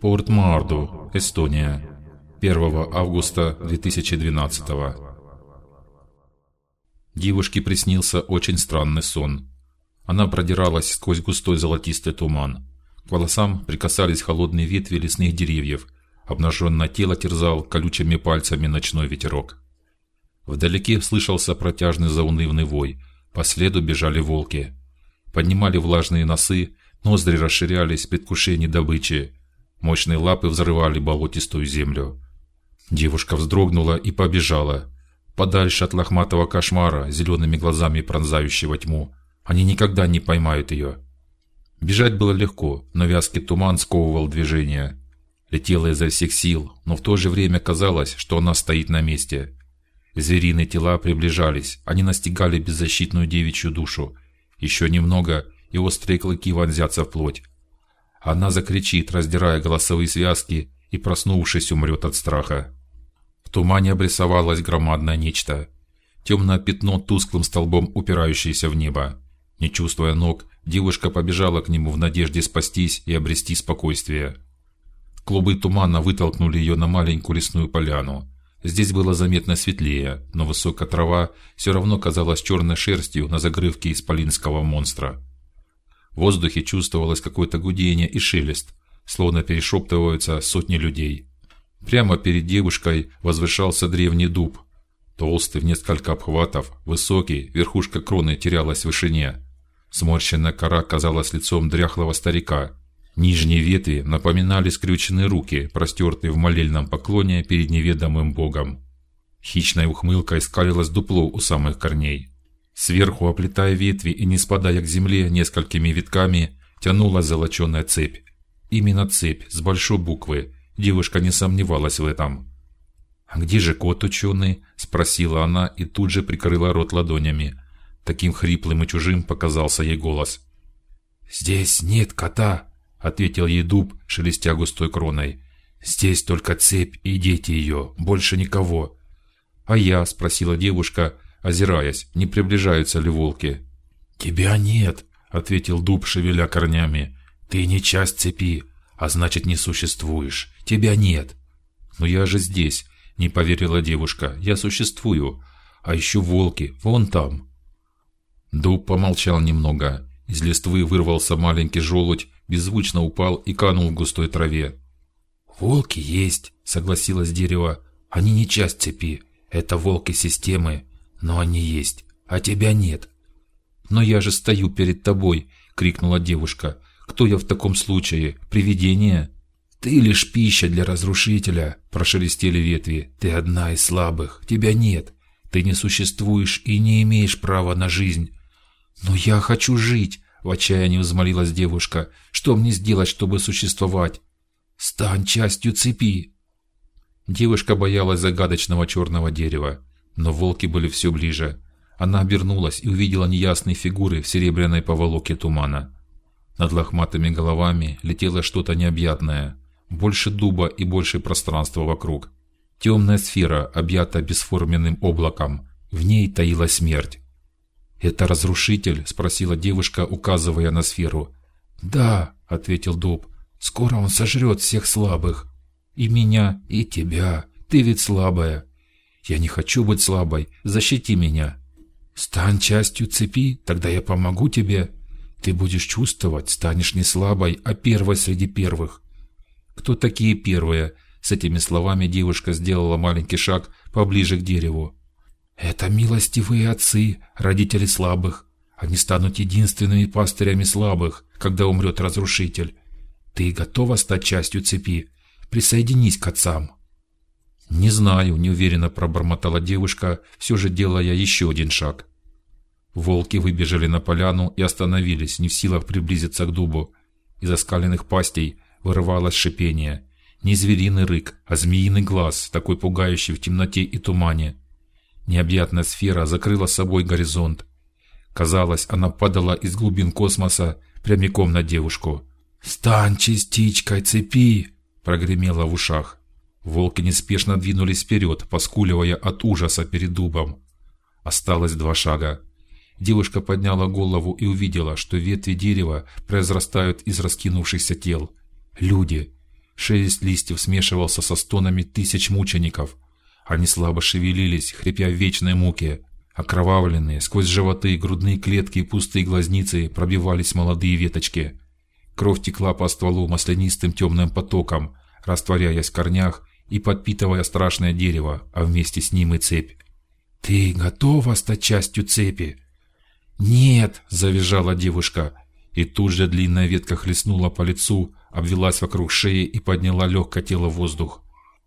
Порт Марду, Эстония. 1 августа 2012 Девушке приснился очень странный сон. Она продиралась сквозь густой золотистый туман. К волосам прикасались холодные ветви лесных деревьев. Обнаженное тело терзал колючими пальцами ночной ветерок. Вдалеке слышался протяжный заунывный вой. По следу бежали волки. Поднимали влажные носы, ноздри расширялись в предвкушении добычи. Мощные лапы взрывали болотистую землю. Девушка вздрогнула и побежала подальше от лохматого кошмара, зелеными глазами пронзающего тьму. Они никогда не поймают ее. Бежать было легко, но вязкий туман сковывал движение. Летела изо всех сил, но в то же время казалось, что она стоит на месте. Звериные тела приближались, они настигали беззащитную девичью душу. Еще немного, и острые клыки вонзятся в плоть. Она закричит, раздирая голосовые связки, и проснувшись умрет от страха. В тумане обрисовалось громадное нечто, темное пятно тусклым столбом упирающееся в небо. Не чувствуя ног, девушка побежала к нему в надежде спастись и обрести спокойствие. Клубы тумана вытолкнули ее на маленькую лесную поляну. Здесь было заметно светлее, но высокая трава все равно казалась черной шерстью на загривке исполинского монстра. В воздухе чувствовалось какое-то гудение и шелест, словно перешептываются сотни людей. Прямо перед девушкой возвышался древний дуб, толстый в несколько обхватов, высокий, верхушка кроны терялась в вышине. Сморщенная кора казалась лицом дряхлого старика. Нижние ветви напоминали скрюченные руки, простертые в молельном поклоне перед неведомым богом. Хищная ухмылка искалилась дупло у самых корней. Сверху, оплетая ветви и не спадая к земле несколькими витками, тянулась золоченая цепь. Именно цепь с большой буквы, Девушка не сомневалась в этом. А где же кот ученый? – спросила она и тут же прикрыла рот ладонями. Таким хриплым и чужим показался ей голос. Здесь нет кота, ответил ей дуб, шелестя густой кроной. Здесь только цепь и дети ее, больше никого. А я, спросила девушка, озираясь, не приближаются ли волки. Тебя нет, ответил дуб, шевеля корнями. Ты не часть цепи, а значит не существуешь. Тебя нет. Но я же здесь, не поверила девушка. Я существую. А еще волки, вон там. Дуб помолчал немного. Из листвы вырвался маленький желудь, беззвучно упал и канул в густой траве. Волки есть, согласилась дерево. Они не часть цепи. Это волки системы, но они есть, а тебя нет. Но я же стою перед тобой, крикнула девушка. Кто я в таком случае? Привидение? Ты лишь пища для разрушителя, прошелестели ветви. Ты одна из слабых. Тебя нет. Ты не существуешь и не имеешь права на жизнь. Но я хочу жить, в отчаянии взмолилась девушка. Что мне сделать, чтобы существовать? Стань частью цепи. Девушка боялась загадочного черного дерева, но волки были все ближе. Она обернулась и увидела неясные фигуры в серебряной поволоке тумана. Над лохматыми головами летело что-то необъятное, больше дуба и больше пространства вокруг. Темная сфера, объята бесформенным облаком, в ней таилась смерть. Это разрушитель? – спросила девушка, указывая на сферу. Да, ответил дуб. Скоро он сожрет всех слабых, и меня, и тебя. Ты ведь слабая. Я не хочу быть слабой. Защити меня. Стань частью цепи, тогда я помогу тебе. Ты будешь чувствовать, станешь не слабой, а первой среди первых. Кто такие первые? С этими словами девушка сделала маленький шаг поближе к дереву. Это милостивые отцы, родители слабых. Они станут единственными пастырями слабых, когда умрет разрушитель. Ты готова стать частью цепи? Присоединись к отцам. Не знаю, неуверенно пробормотала девушка, все же делая еще один шаг. Волки выбежали на поляну и остановились, не в силах приблизиться к дубу. Из оскаленных пастей вырывалось шипение, не звериный рык, а змеиный глаз, такой пугающий в темноте и тумане. Необъятная сфера закрыла собой горизонт. Казалось, она падала из глубин космоса прямиком на девушку. "Стань частичкой цепи!" прогремело в ушах. Волки неспешно двинулись вперед, поскуливая от ужаса перед дубом. Осталось два шага. Девушка подняла голову и увидела, что ветви дерева произрастают из раскинувшихся тел. Люди. Шелест листьев смешивался со стонами тысяч мучеников. Они слабо шевелились, хрипя в вечной муке. Окровавленные сквозь животы, грудные клетки и пустые глазницы пробивались молодые веточки. Кровь текла по стволу маслянистым темным потоком, растворяясь в корнях и подпитывая страшное дерево, а вместе с ним и цепь. Ты готова стать частью цепи? Нет, завизжала девушка, и тут же длинная ветка хлестнула по лицу, обвелась вокруг шеи и подняла легкое тело в воздух.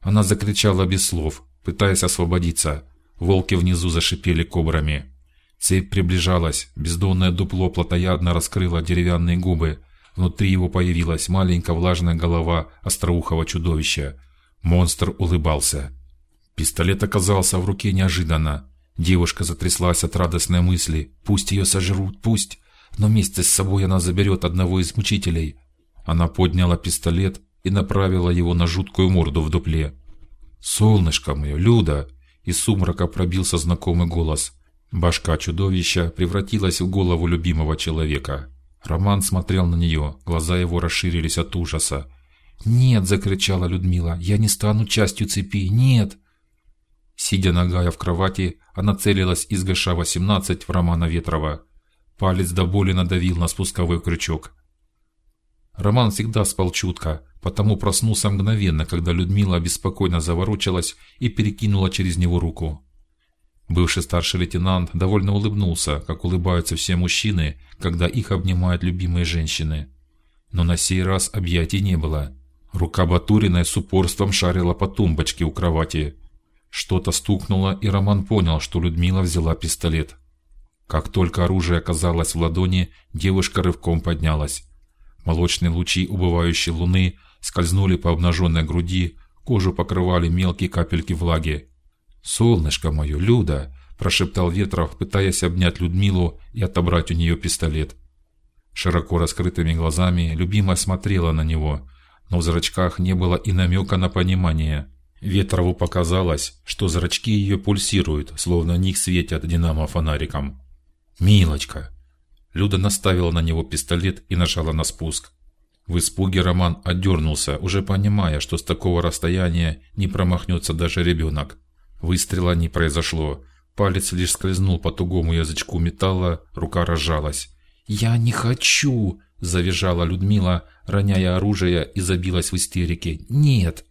Она закричала без слов, пытаясь освободиться. Волки внизу зашипели кобрами. Цепь приближалась, бездонное дупло плотоядно раскрыло деревянные губы. Внутри его появилась маленькая влажная голова остроухого чудовища. Монстр улыбался. Пистолет оказался в руке неожиданно. Девушка затряслась от радостной мысли: пусть ее сожрут, пусть, но вместе с собой она заберет одного из мучителей. Она подняла пистолет и направила его на жуткую морду в дупле. Солнышко мое, Люда! Из сумрака пробился знакомый голос. Башка чудовища превратилась в голову любимого человека. Роман смотрел на нее, глаза его расширились от ужаса. Нет, закричала Людмила, я не стану частью цепи, нет. Сидя нагая в кровати, она целилась из ГШ-18 в Романа Ветрова. Палец до боли надавил на спусковой крючок. Роман всегда спал чутко, потому проснулся мгновенно, когда Людмила беспокойно заворочилась и перекинула через него руку. Бывший старший лейтенант довольно улыбнулся, как улыбаются все мужчины, когда их обнимают любимые женщины. Но на сей раз объятий не было. Рука Батуриной с упорством шарила по тумбочке у кровати. Что-то стукнуло, и Роман понял, что Людмила взяла пистолет. Как только оружие оказалось в ладони, девушка рывком поднялась. Молочные лучи убывающей луны скользнули по обнаженной груди, кожу покрывали мелкие капельки влаги. Солнышко мое, Люда, прошептал Ветров, пытаясь обнять Людмилу и отобрать у нее пистолет. Широко раскрытыми глазами любимая смотрела на него, но в зрачках не было и намека на понимание. Ветрову показалось, что зрачки ее пульсируют, словно них светят динамо фонариком. Милочка, Люда наставила на него пистолет и нажала на спуск. В испуге Роман отдернулся, уже понимая, что с такого расстояния не промахнется даже ребенок. Выстрела не произошло. Палец лишь скользнул по тугому язычку металла, рука разжалась. Я не хочу, завизжала Людмила, роняя оружие и забилась в истерике. Нет.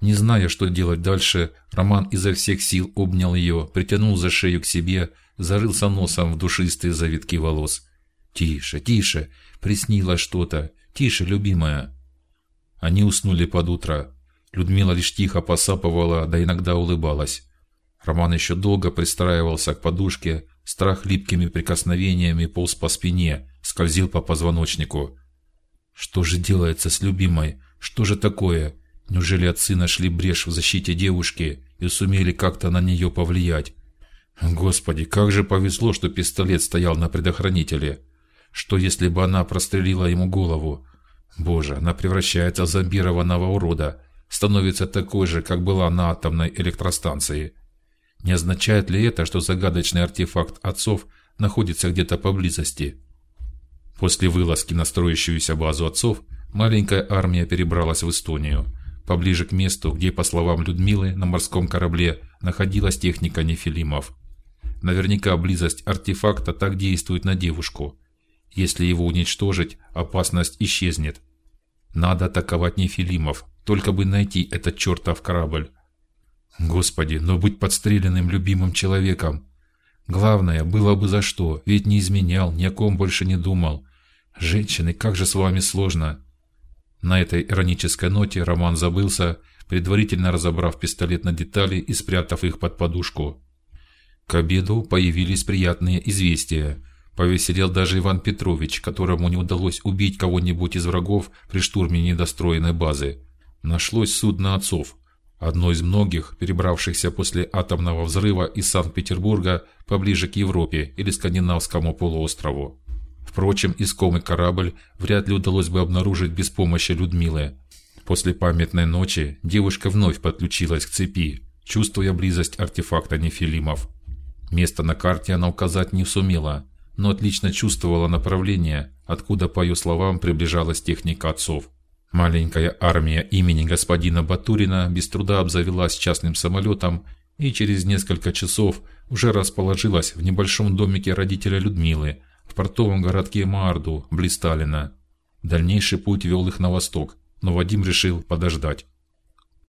Не зная, что делать дальше, Роман изо всех сил обнял ее, притянул за шею к себе, зарылся носом в душистые завитки волос. Тише, тише, приснилось что-то. Тише, любимая. Они уснули под утро. Людмила лишь тихо посапывала, да иногда улыбалась. Роман еще долго пристраивался к подушке, страх липкими прикосновениями полз по спине, скользил по позвоночнику. Что же делается с любимой? Что же такое? Неужели отцы нашли брешь в защите девушки и сумели как-то на нее повлиять? Господи, как же повезло, что пистолет стоял на предохранителе. Что если бы она прострелила ему голову? Боже, она превращается в зомбированного урода, становится такой же, как была на атомной электростанции. Не означает ли это, что загадочный артефакт отцов находится где-то поблизости? После вылазки на строящуюся базу отцов маленькая армия перебралась в Эстонию, поближе к месту, где, по словам Людмилы, на морском корабле находилась техника нефилимов. Наверняка близость артефакта так действует на девушку. Если его уничтожить, опасность исчезнет. Надо атаковать нефилимов, только бы найти этот чертов корабль. Господи, но быть подстреленным любимым человеком. Главное, было бы за что, ведь не изменял, ни о ком больше не думал. Женщины, как же с вами сложно. На этой иронической ноте Роман забылся, предварительно разобрав пистолет на детали и спрятав их под подушку. К обеду появились приятные известия. Повеселел даже Иван Петрович, которому не удалось убить кого-нибудь из врагов при штурме недостроенной базы. Нашлось судно отцов, одно из многих, перебравшихся после атомного взрыва из Санкт-Петербурга поближе к Европе или скандинавскому полуострову. Впрочем, искомый корабль вряд ли удалось бы обнаружить без помощи Людмилы. После памятной ночи девушка вновь подключилась к цепи, чувствуя близость артефакта нефилимов. Место на карте она указать не сумела, но отлично чувствовала направление, откуда, по ее словам, приближалась техника отцов. Маленькая армия имени господина Батурина без труда обзавелась частным самолетом и через несколько часов уже расположилась в небольшом домике родителя Людмилы в портовом городке Марду, близ Сталина. Дальнейший путь вел их на восток, но Вадим решил подождать.